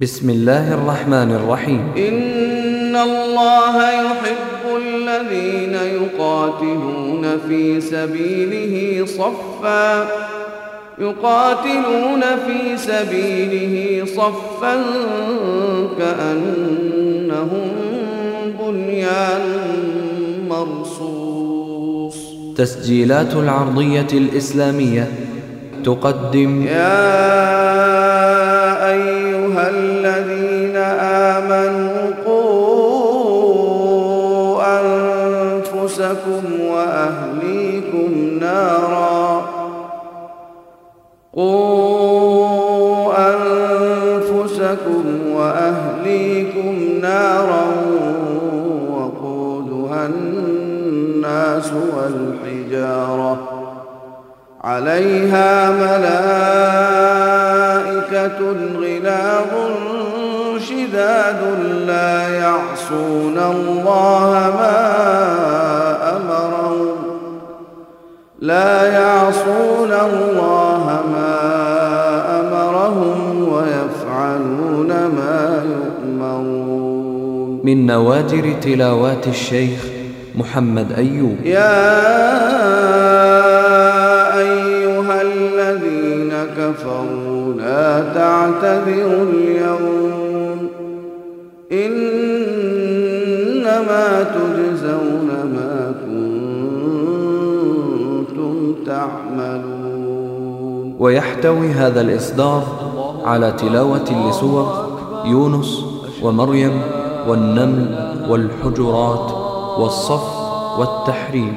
بسم الله الرحمن الرحيم. إن الله يحب الذين يقاتلون في سبيله صفا. يقاتلون في سبيله صفا كأنهم بنيان مرصوص. تسجيلات العرضية الإسلامية تقدم يا أيها الذين آمنوا قوا أنفسكم وأهليكم نارا. قوا أنفسكم وأهليكم نارا وقودها الناس والحجارة. عليها ملائكة غلاظ شداد لا يعصون الله ما أمرهم. لا يعصون الله ما أمرهم ويفعلون ما يؤمرون. من نوادر تلاوات الشيخ محمد أيوب. يا الذين كفروا لا تعتذروا اليوم إنما تجزون ما كنتم تعملون. ويحتوي هذا الإصدار على تلاوة لسور يونس ومريم والنمل والحجرات والصف والتحريم.